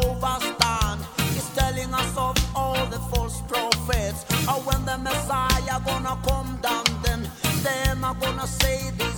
overstand. He's telling us of all the false prophets. How when the Messiah gonna come down, then them are gonna say this.